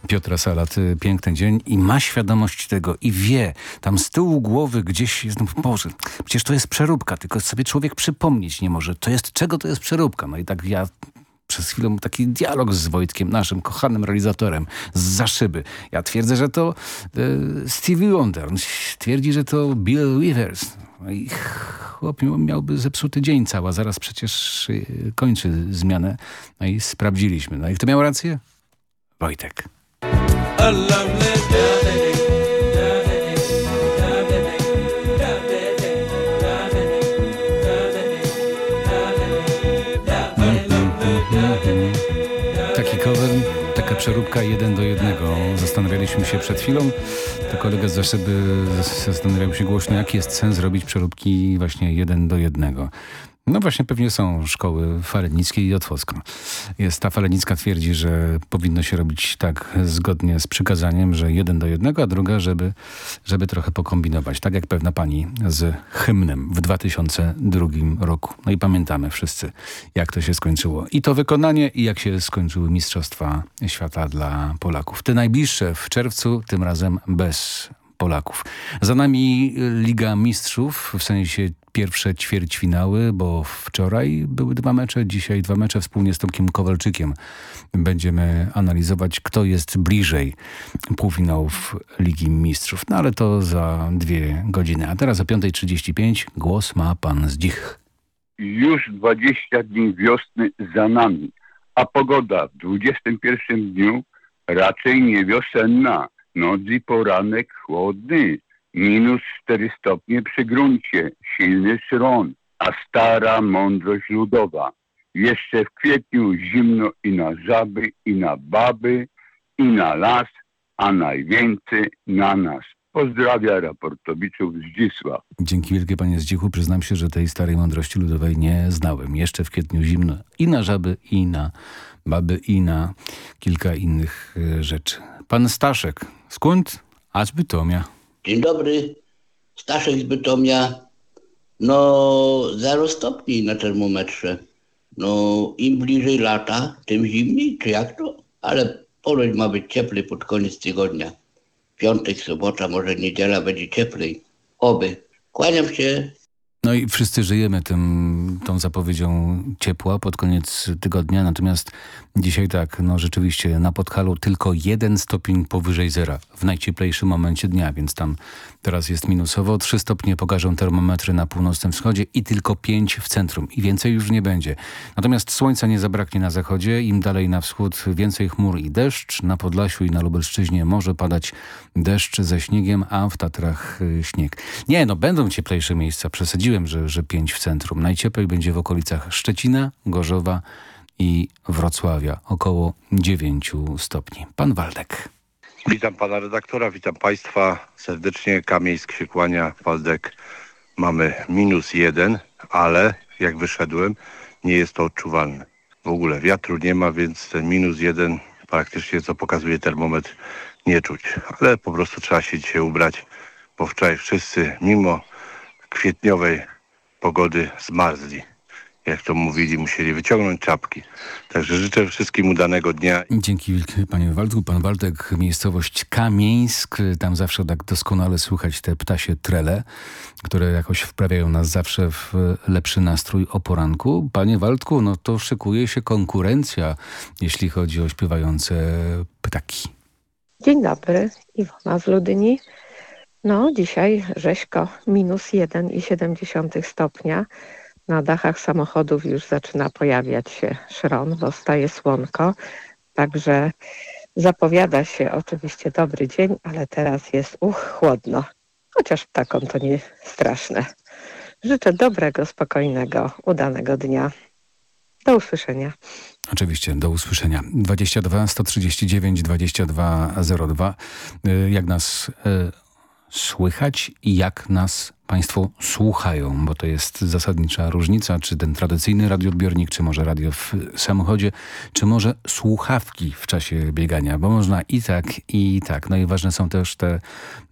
S15: Piotra Salat, y, Piękny Dzień i ma świadomość tego i wie, tam z tyłu głowy gdzieś jest, no Boże, przecież to jest przeróbka, tylko sobie człowiek przypomnieć nie może, to jest, czego to jest przeróbka? No i tak ja przez chwilę taki dialog z Wojtkiem, naszym kochanym realizatorem, z zaszyby. Ja twierdzę, że to e, Stevie Wonder. On twierdzi, że to Bill Withers. No i chłop miał- miałby zepsuty dzień cały, zaraz przecież e, kończy zmianę. No i sprawdziliśmy. No i kto miał rację? Wojtek. Przeróbka jeden do jednego. Zastanawialiśmy się przed chwilą, to kolega z Zaszyby zastanawiał się głośno, jaki jest sens robić przeróbki właśnie jeden do jednego. No właśnie pewnie są szkoły Falenickie i Otwocka. Jest ta Falenicka twierdzi, że powinno się robić tak zgodnie z przykazaniem, że jeden do jednego, a druga, żeby, żeby trochę pokombinować. Tak jak pewna pani z hymnem w 2002 roku. No i pamiętamy wszyscy, jak to się skończyło. I to wykonanie, i jak się skończyły Mistrzostwa Świata dla Polaków. Te najbliższe w czerwcu, tym razem bez Polaków. Za nami Liga Mistrzów, w sensie pierwsze ćwierćfinały, bo wczoraj były dwa mecze, dzisiaj dwa mecze wspólnie z Tomkiem Kowalczykiem. Będziemy analizować, kto jest bliżej półfinałów Ligi Mistrzów. No ale to za dwie godziny. A teraz o 5.35 głos ma pan Zdzich.
S25: Już 20 dni wiosny za nami, a pogoda w 21 dniu raczej nie wiosenna. Noc i poranek chłodny, minus 4 stopnie przy gruncie, silny szron, a stara mądrość ludowa. Jeszcze w kwietniu zimno i na żaby, i na baby, i na las, a najwięcej na nas. Pozdrawia raportowiczów Zdzisław.
S15: Dzięki wielkie panie Zdzichu. Przyznam się, że tej starej mądrości ludowej nie znałem. Jeszcze w kwietniu zimno i na żaby, i na baby, i na kilka innych e, rzeczy. Pan Staszek, skąd? A z Bytomia.
S26: Dzień dobry, Staszek z Bytomia. No, 0 stopni na termometrze. No, im bliżej lata, tym zimniej, czy jak to? Ale ponoć ma być cieplej pod koniec tygodnia. Piątek, sobota, może niedziela będzie cieplej. Oby. Kłaniam się.
S15: No i wszyscy żyjemy tym, tą zapowiedzią ciepła pod koniec tygodnia, natomiast dzisiaj tak, no rzeczywiście na Podhalu tylko jeden stopień powyżej zera w najcieplejszym momencie dnia, więc tam teraz jest minusowo. Trzy stopnie pokażą termometry na północnym wschodzie i tylko pięć w centrum i więcej już nie będzie. Natomiast słońca nie zabraknie na zachodzie, im dalej na wschód więcej chmur i deszcz. Na Podlasiu i na Lubelszczyźnie może padać deszcz ze śniegiem, a w Tatrach y, śnieg. Nie, no będą cieplejsze miejsca, przesadziłem, że, że pięć w centrum. Najcieplej będzie w okolicach Szczecina, Gorzowa i Wrocławia, około 9 stopni. Pan Waldek.
S27: Witam pana redaktora, witam państwa serdecznie. Kamieńsk się kłania, Waldek. Mamy minus jeden, ale jak wyszedłem, nie jest to odczuwalne. W ogóle wiatru nie ma, więc ten minus jeden praktycznie, co pokazuje termometr, nie czuć. Ale po prostu trzeba się dzisiaj ubrać, bo wczoraj wszyscy, mimo kwietniowej pogody, zmarzli. Jak to mówili, musieli wyciągnąć czapki. Także życzę wszystkim udanego dnia.
S15: Dzięki wielkie panie Waldku. Pan Waldek, miejscowość Kamieńsk. Tam zawsze tak doskonale słychać te ptasie trele, które jakoś wprawiają nas zawsze w lepszy nastrój o poranku. Panie Waldku, no to szykuje się konkurencja, jeśli chodzi o śpiewające ptaki.
S28: Dzień dobry, Iwona z Ludyni. No, dzisiaj rzeźko, minus 1,7 stopnia. Na dachach samochodów już zaczyna pojawiać się szron, bo staje słonko. Także zapowiada się oczywiście dobry dzień, ale teraz jest uch, chłodno. Chociaż ptakom to nie straszne. Życzę dobrego, spokojnego, udanego dnia. Do usłyszenia.
S15: Oczywiście, do usłyszenia. 22 139 2202. Jak nas y, słychać i jak nas Państwo słuchają, bo to jest zasadnicza różnica, czy ten tradycyjny radioodbiornik, czy może radio w samochodzie, czy może słuchawki w czasie biegania, bo można i tak, i tak. No i ważne są też te,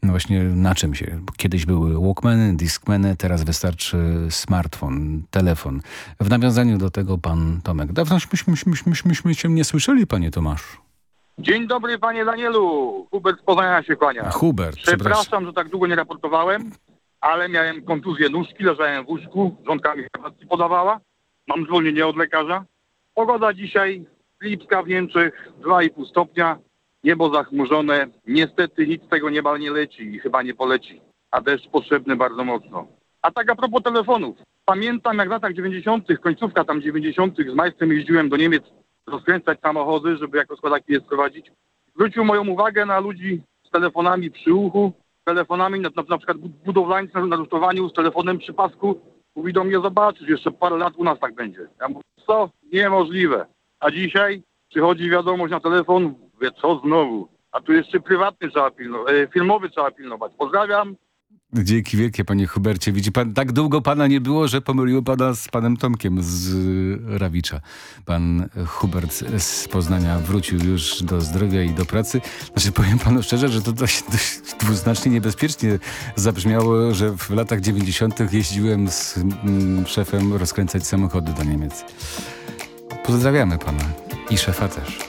S15: no właśnie na czym się. Kiedyś były walkmany, discmany, teraz wystarczy smartfon, telefon. W nawiązaniu do tego pan Tomek. Dawno myśmy się nie słyszeli, panie Tomaszu.
S24: Dzień dobry panie Danielu. Hubert z Poznania się kłania.
S15: Hubert,
S24: Przepraszam,
S15: przepraszam.
S24: że tak długo nie raportowałem, ale miałem kontuzję nóżki, leżałem w łóżku, żonka mi herbatki podawała. Mam zwolnienie od lekarza. Pogoda dzisiaj Lipska w Niemczech 2,5 stopnia, niebo zachmurzone. Niestety nic z tego nieba nie leci i chyba nie poleci, a deszcz potrzebny bardzo mocno. A tak a propos telefonów. Pamiętam jak w latach 90., końcówka tam 90. z majstrem jeździłem do Niemiec rozkręcać samochody, żeby jako składaki je sprowadzić. Zwrócił moją uwagę na ludzi z telefonami przy uchu, telefonami na, na, na przykład bud- budowlańcy na, na rusztowaniu, z telefonem przy pasku. Mówi do mnie, zobaczysz, jeszcze parę lat u nas tak będzie. Ja mówię, co? Niemożliwe. A dzisiaj przychodzi wiadomość na telefon, mówię, co znowu? A tu jeszcze prywatny trzeba pilnować, e, filmowy trzeba pilnować. Pozdrawiam.
S15: Dzięki wielkie, panie Hubercie. Widzi pan, tak długo pana nie było, że pomyliło pana z panem Tomkiem z y, Rawicza. Pan Hubert z Poznania wrócił już do zdrowia i do pracy. Znaczy, powiem panu szczerze, że to dość, dość dwuznacznie niebezpiecznie zabrzmiało, że w latach 90. jeździłem z mm, szefem rozkręcać samochody do Niemiec. Pozdrawiamy pana i szefa też.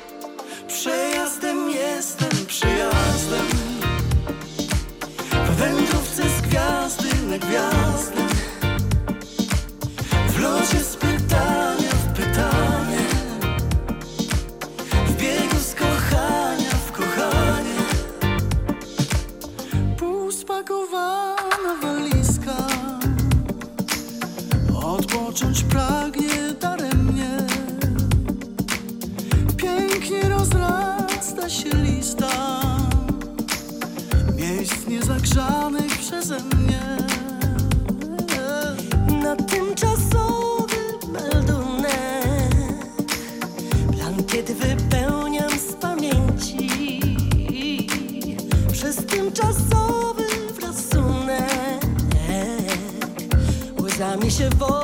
S29: Odpocząć pragnie daremnie Pięknie rozrasta się lista Miejsc niezagrzanych przeze mnie.
S30: Na tymczasowy meldunek Blankiet wypełniam z pamięci. Przez tymczasowy frasunek Łzami się wokół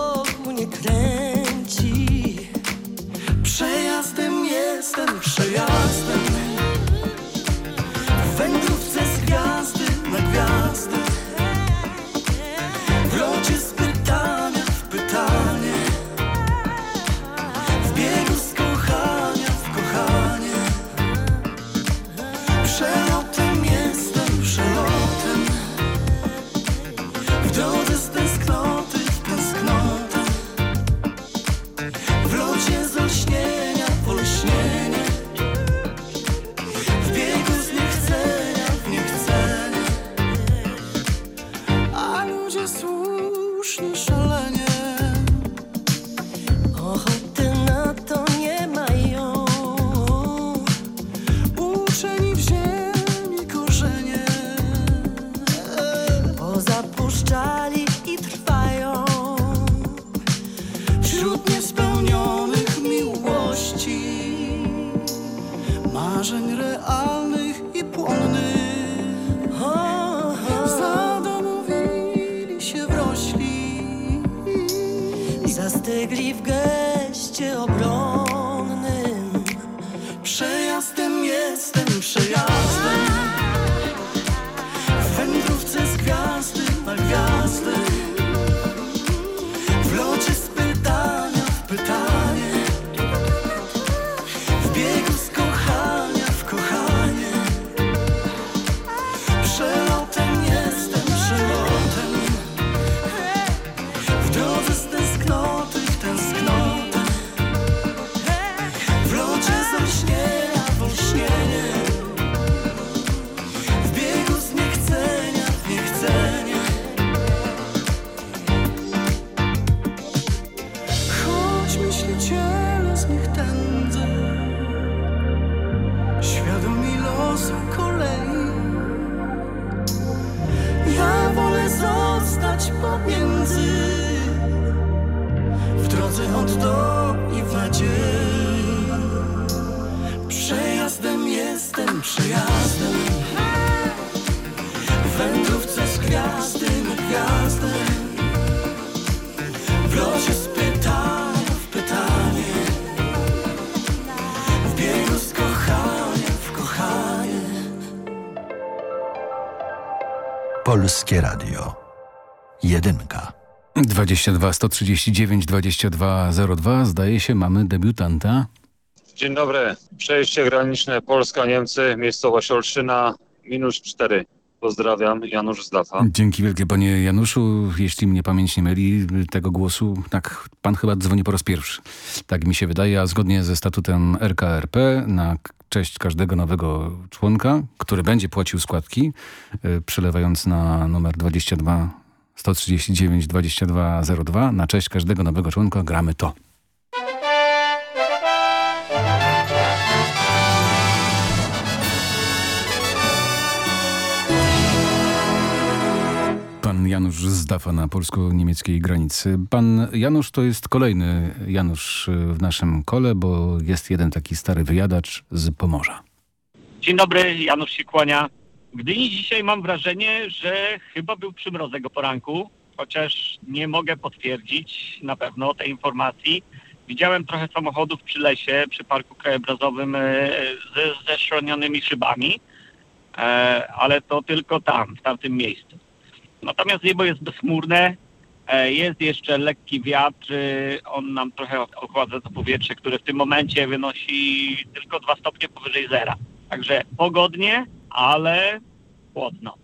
S5: Polskie Radio. Jedynka.
S15: 22 139 2202. Zdaje się, mamy debiutanta.
S31: Dzień dobry. Przejście graniczne Polska-Niemcy, miejscowość Olszyna, minus 4. Pozdrawiam, Janusz Zdafa.
S15: Dzięki wielkie panie Januszu. Jeśli mnie pamięć nie myli, tego głosu, tak, pan chyba dzwoni po raz pierwszy. Tak mi się wydaje, a zgodnie ze statutem RKRP na cześć każdego nowego członka, który będzie płacił składki, y, przelewając na numer 22 139 2202, na cześć każdego nowego członka gramy to. Janusz Zdafa na polsko-niemieckiej granicy. Pan Janusz to jest kolejny Janusz w naszym kole, bo jest jeden taki stary wyjadacz z Pomorza.
S32: Dzień dobry, Janusz się kłania. Gdyni dzisiaj mam wrażenie, że chyba był przymrozek o poranku, chociaż nie mogę potwierdzić na pewno tej informacji. Widziałem trochę samochodów przy lesie, przy parku krajobrazowym e, ze zeszronionymi szybami, e, ale to tylko tam, w tamtym miejscu. Natomiast niebo jest bezchmurne, e, jest jeszcze lekki wiatr, e, on nam trochę ochładza to powietrze, które w tym momencie wynosi tylko 2 stopnie powyżej zera. Także pogodnie, ale chłodno.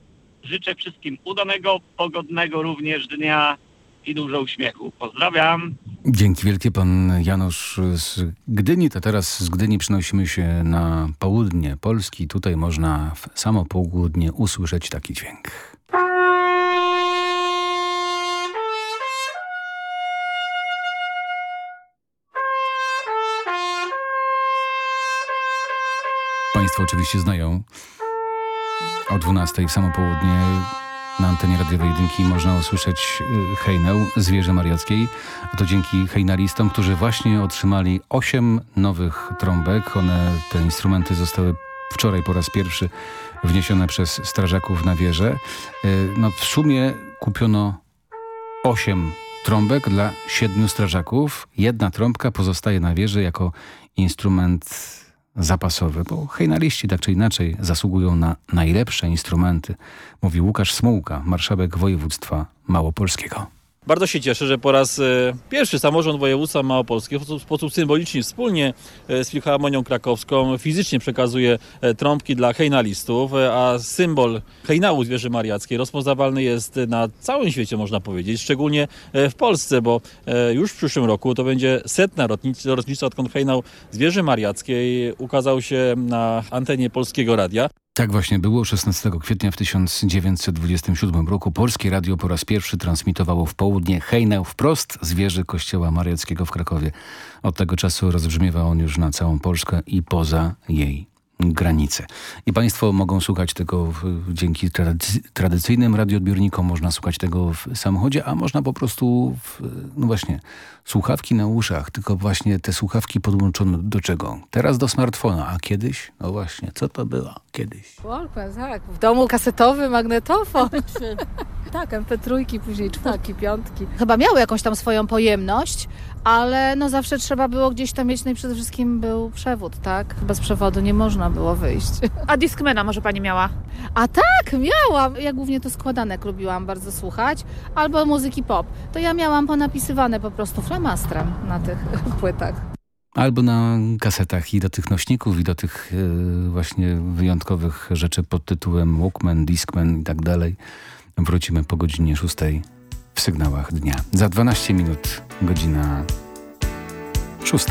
S32: Życzę wszystkim udanego, pogodnego również dnia i dużo uśmiechu. Pozdrawiam.
S15: Dzięki wielkie pan Janusz z Gdyni. To teraz z Gdyni przenosimy się na południe Polski. Tutaj można w samo południe usłyszeć taki dźwięk. Państwo oczywiście znają. O 12 w samo południe na antenie radiowej jedynki można usłyszeć y, hejnę Zwierzę Mariackiej. A to dzięki hejnalistom, którzy właśnie otrzymali 8 nowych trąbek. One, te instrumenty zostały wczoraj po raz pierwszy wniesione przez strażaków na wieżę. Y, No w sumie kupiono 8 trąbek dla siedmiu strażaków. Jedna trąbka pozostaje na wieży jako instrument zapasowy, bo hejnaliści tak czy inaczej zasługują na najlepsze instrumenty, mówi Łukasz Smułka, marszałek województwa małopolskiego.
S33: Bardzo się cieszę, że po raz e, pierwszy samorząd województwa małopolskiego w sposób, symboliczny wspólnie e, z Filharmonią Krakowską fizycznie przekazuje e, trąbki dla hejnalistów, a symbol hejnału Zwierzy Mariackiej rozpoznawalny jest na całym świecie, można powiedzieć, szczególnie w Polsce, bo już w przyszłym roku to będzie setna rocznic- rocznica, odkąd hejnał Zwierzy Mariackiej ukazał się na antenie Polskiego Radia.
S15: Tak właśnie było. 16 kwietnia w 1927 roku Polskie Radio po raz pierwszy transmitowało w południe hejnał wprost z wieży kościoła mariackiego w Krakowie. Od tego czasu rozbrzmiewa on już na całą Polskę i poza jej granice. I Państwo mogą słuchać tego dzięki tradycy, tradycyjnym radioodbiornikom, można słuchać tego w samochodzie, a można po prostu, w, no właśnie, słuchawki na uszach, tylko właśnie te słuchawki podłączone do czego? Teraz do smartfona, a kiedyś? No właśnie, co to było kiedyś?
S16: Walkman, tak. W domu kasetowy magnetofon. tak, MP3, później czwórki, piątki. Chyba miały jakąś tam swoją pojemność, ale no zawsze trzeba było gdzieś tam mieć, no i przede wszystkim był przewód, tak? Bez przewodu nie można było wyjść.
S17: A Discmana może pani miała?
S16: A tak, miałam. Ja głównie to składanek lubiłam bardzo słuchać, albo muzyki pop. To ja miałam ponapisywane po prostu flamastrem na tych płytach.
S15: Albo na kasetach i do tych nośników, i do tych e, właśnie wyjątkowych rzeczy pod tytułem Walkman, Discman i tak dalej. Wrócimy po godzinie 6 w sygnałach dnia. Za 12 minut godzina 6.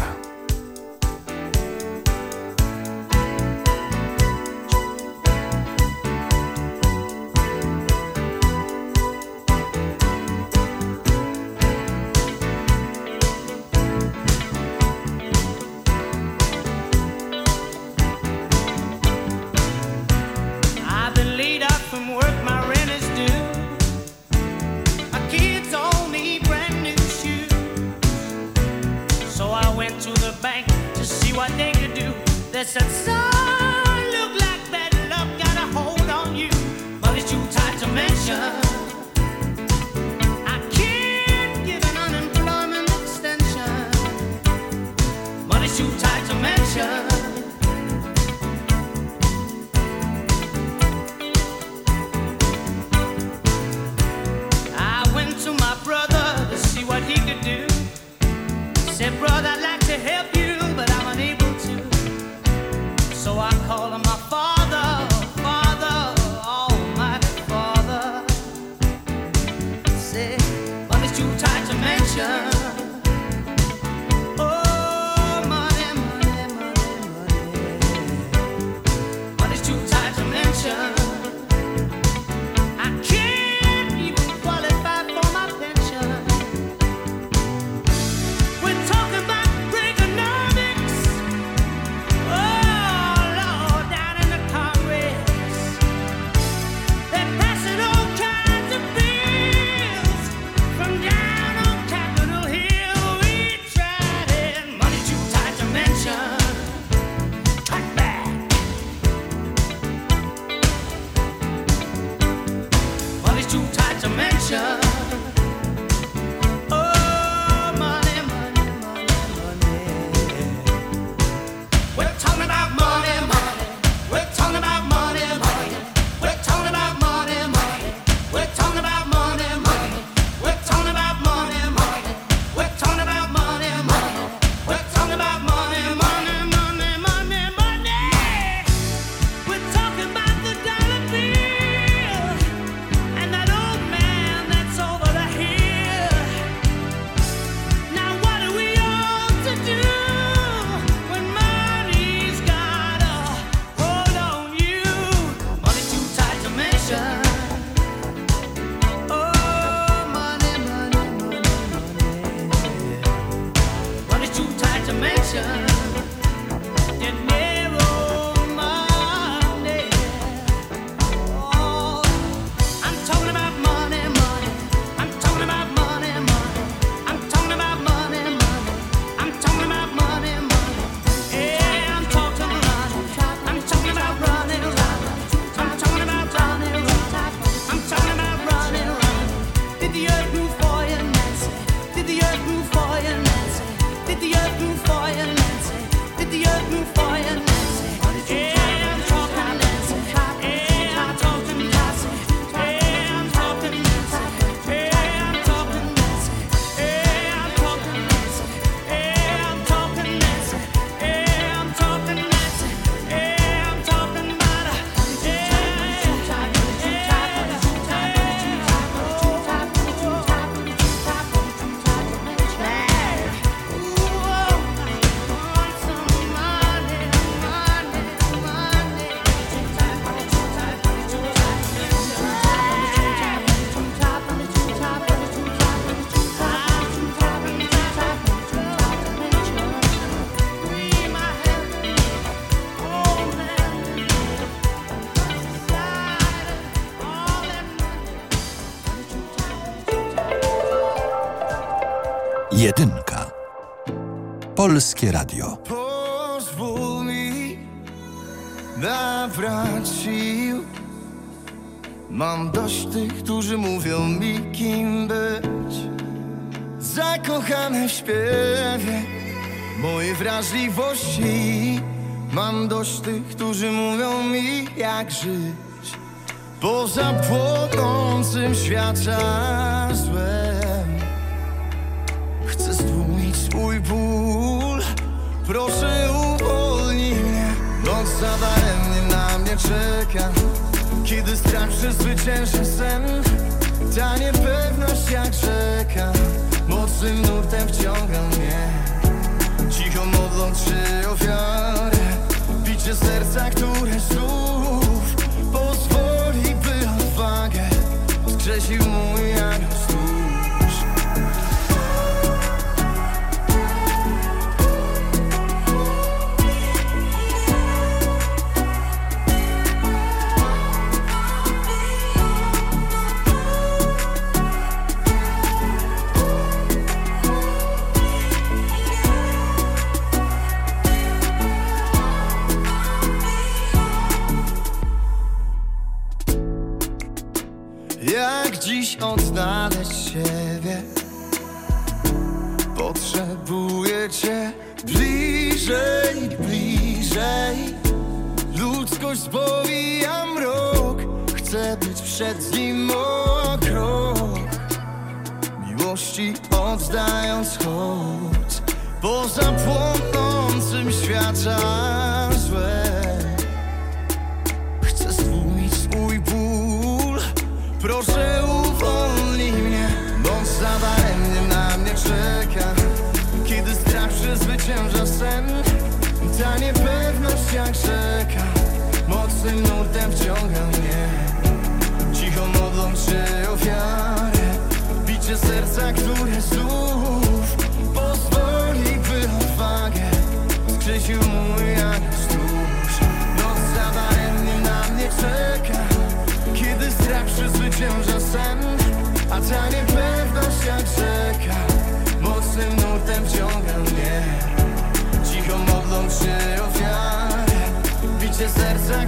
S29: What they could do. They said, son, look like bad luck got a hold on you. But it's too tight to mention. I can't give an unemployment extension.
S5: Jedynka. Polskie Radio.
S34: Pozwól mi nabrać sił. Mam dość tych, którzy mówią mi kim być. Zakochany w śpiewie mojej wrażliwości. Mam dość tych, którzy mówią mi jak żyć. Poza płonącym świata złem Proszę uwolnij mnie. Noc za daremnie na mnie czeka. Kiedy strach przezwycięża sen Ta niepewność jak rzeka. Mocnym nurtem wciąga mnie. Cicho modląc się ofiarę Bicie serca, które znów Pozwoli, by odwagę Skrzesił mój anioł Spowija mrok Chcę być przed nim o krok. Miłości oddając hołd Poza płonącym świata złem Chcę stłumić swój ból Proszę uwolnij mnie. Bądź zadaremnie na mnie czeka. Kiedy strach przezwycięża sen Ta niepewność jak rzeka Mocnym nurtem wciąga mnie. Cicho modlą się ofiarę Bicie serca, które znów Pozwoli, by odwagę Skrzesił mój anioł stróż Noc zadaremnie na mnie czeka. Kiedy strach przezwycięża sen A ta niepewność jak rzeka. Mocnym nurtem wciąga mnie. Cicho modląc się ofiarę Bicie serca,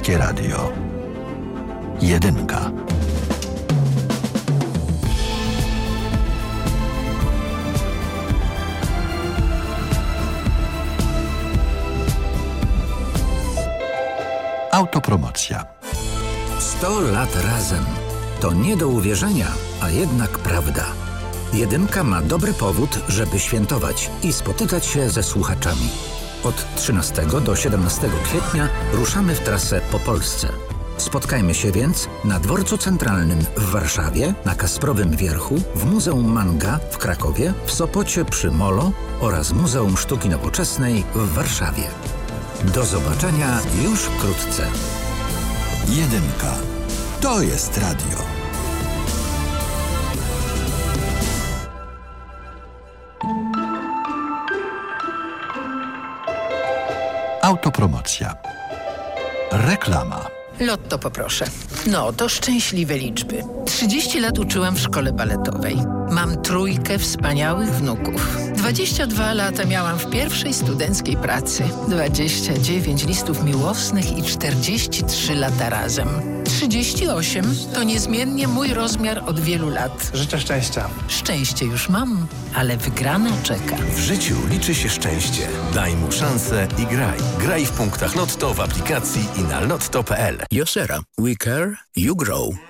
S5: Polskie Radio. Jedynka. Autopromocja.
S35: 100 lat razem. To nie do uwierzenia, a jednak prawda. Jedynka ma dobry powód, żeby świętować i spotykać się ze słuchaczami. Od 13 do 17 kwietnia ruszamy w trasę po Polsce. Spotkajmy się więc na Dworcu Centralnym w Warszawie, na Kasprowym Wierchu, w Muzeum Manga w Krakowie, w Sopocie przy Molo oraz Muzeum Sztuki Nowoczesnej w Warszawie. Do zobaczenia już wkrótce.
S5: Jedynka. To jest radio. Autopromocja. Reklama.
S36: Lotto poproszę. No, to szczęśliwe liczby. 30 lat uczyłam w szkole baletowej. Mam trójkę wspaniałych wnuków. 22 lata miałam w pierwszej studenckiej pracy. 29 listów miłosnych i 43 lata razem. 38 to niezmiennie mój rozmiar od wielu lat.
S37: Życzę szczęścia.
S36: Szczęście już mam, ale wygrana czeka.
S38: W życiu liczy się szczęście. Daj mu szansę i graj. Graj w punktach Lotto w aplikacji i na lotto.pl.
S35: Josera. We care, you grow.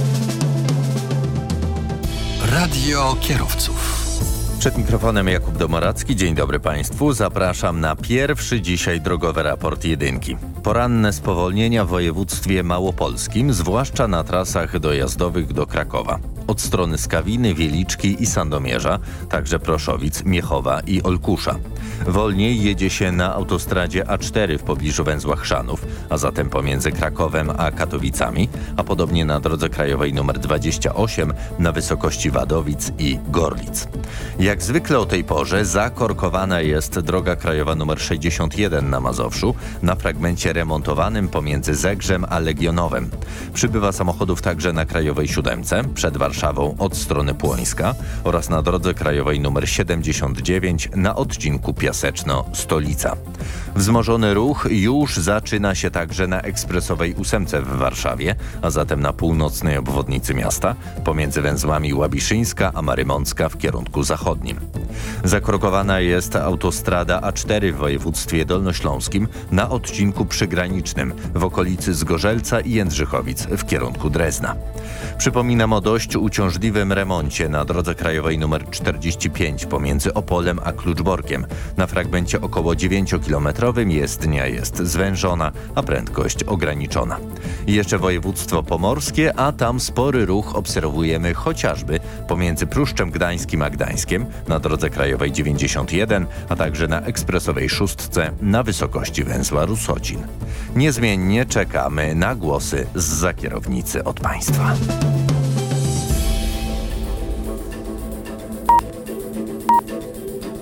S5: Radio kierowców.
S39: Przed mikrofonem Jakub Domoracki. Dzień dobry Państwu. Zapraszam na pierwszy dzisiaj drogowy raport jedynki. Poranne spowolnienia w województwie małopolskim, zwłaszcza na trasach dojazdowych do Krakowa. Od strony Skawiny, Wieliczki i Sandomierza, także Proszowic, Miechowa i Olkusza. Wolniej jedzie się na autostradzie A4 w pobliżu węzła Chrzanów, a zatem pomiędzy Krakowem a Katowicami, a podobnie na drodze krajowej nr 28 na wysokości Wadowic i Gorlic. Jak zwykle o tej porze zakorkowana jest droga krajowa nr 61 na Mazowszu na fragmencie remontowanym pomiędzy Zegrzem a Legionowem. Przybywa samochodów także na krajowej siódemce przed Warszawą od strony Płońska oraz na drodze krajowej nr 79 na odcinku Piaseczno-Stolica. Wzmożony ruch już zaczyna się także na ekspresowej ósemce w Warszawie, a zatem na północnej obwodnicy miasta pomiędzy węzłami Łabiszyńska a Marymącka w kierunku zachodnim. Zakrokowana jest autostrada A4 w województwie dolnośląskim na odcinku przygranicznym w okolicy Zgorzelca i Jędrzychowic w kierunku Drezna. Przypominam o dość uciążliwym remoncie na drodze krajowej nr 45 pomiędzy Opolem a Kluczborkiem. Na fragmencie około 9-kilometrowym jezdnia jest zwężona, a prędkość ograniczona. I jeszcze województwo pomorskie, a tam spory ruch obserwujemy chociażby pomiędzy Pruszczem Gdańskim a Gdańskiem na drodze krajowej 91, a także na ekspresowej szóstce na wysokości węzła Rusocin. Niezmiennie czekamy na głosy z zakierownicy od państwa.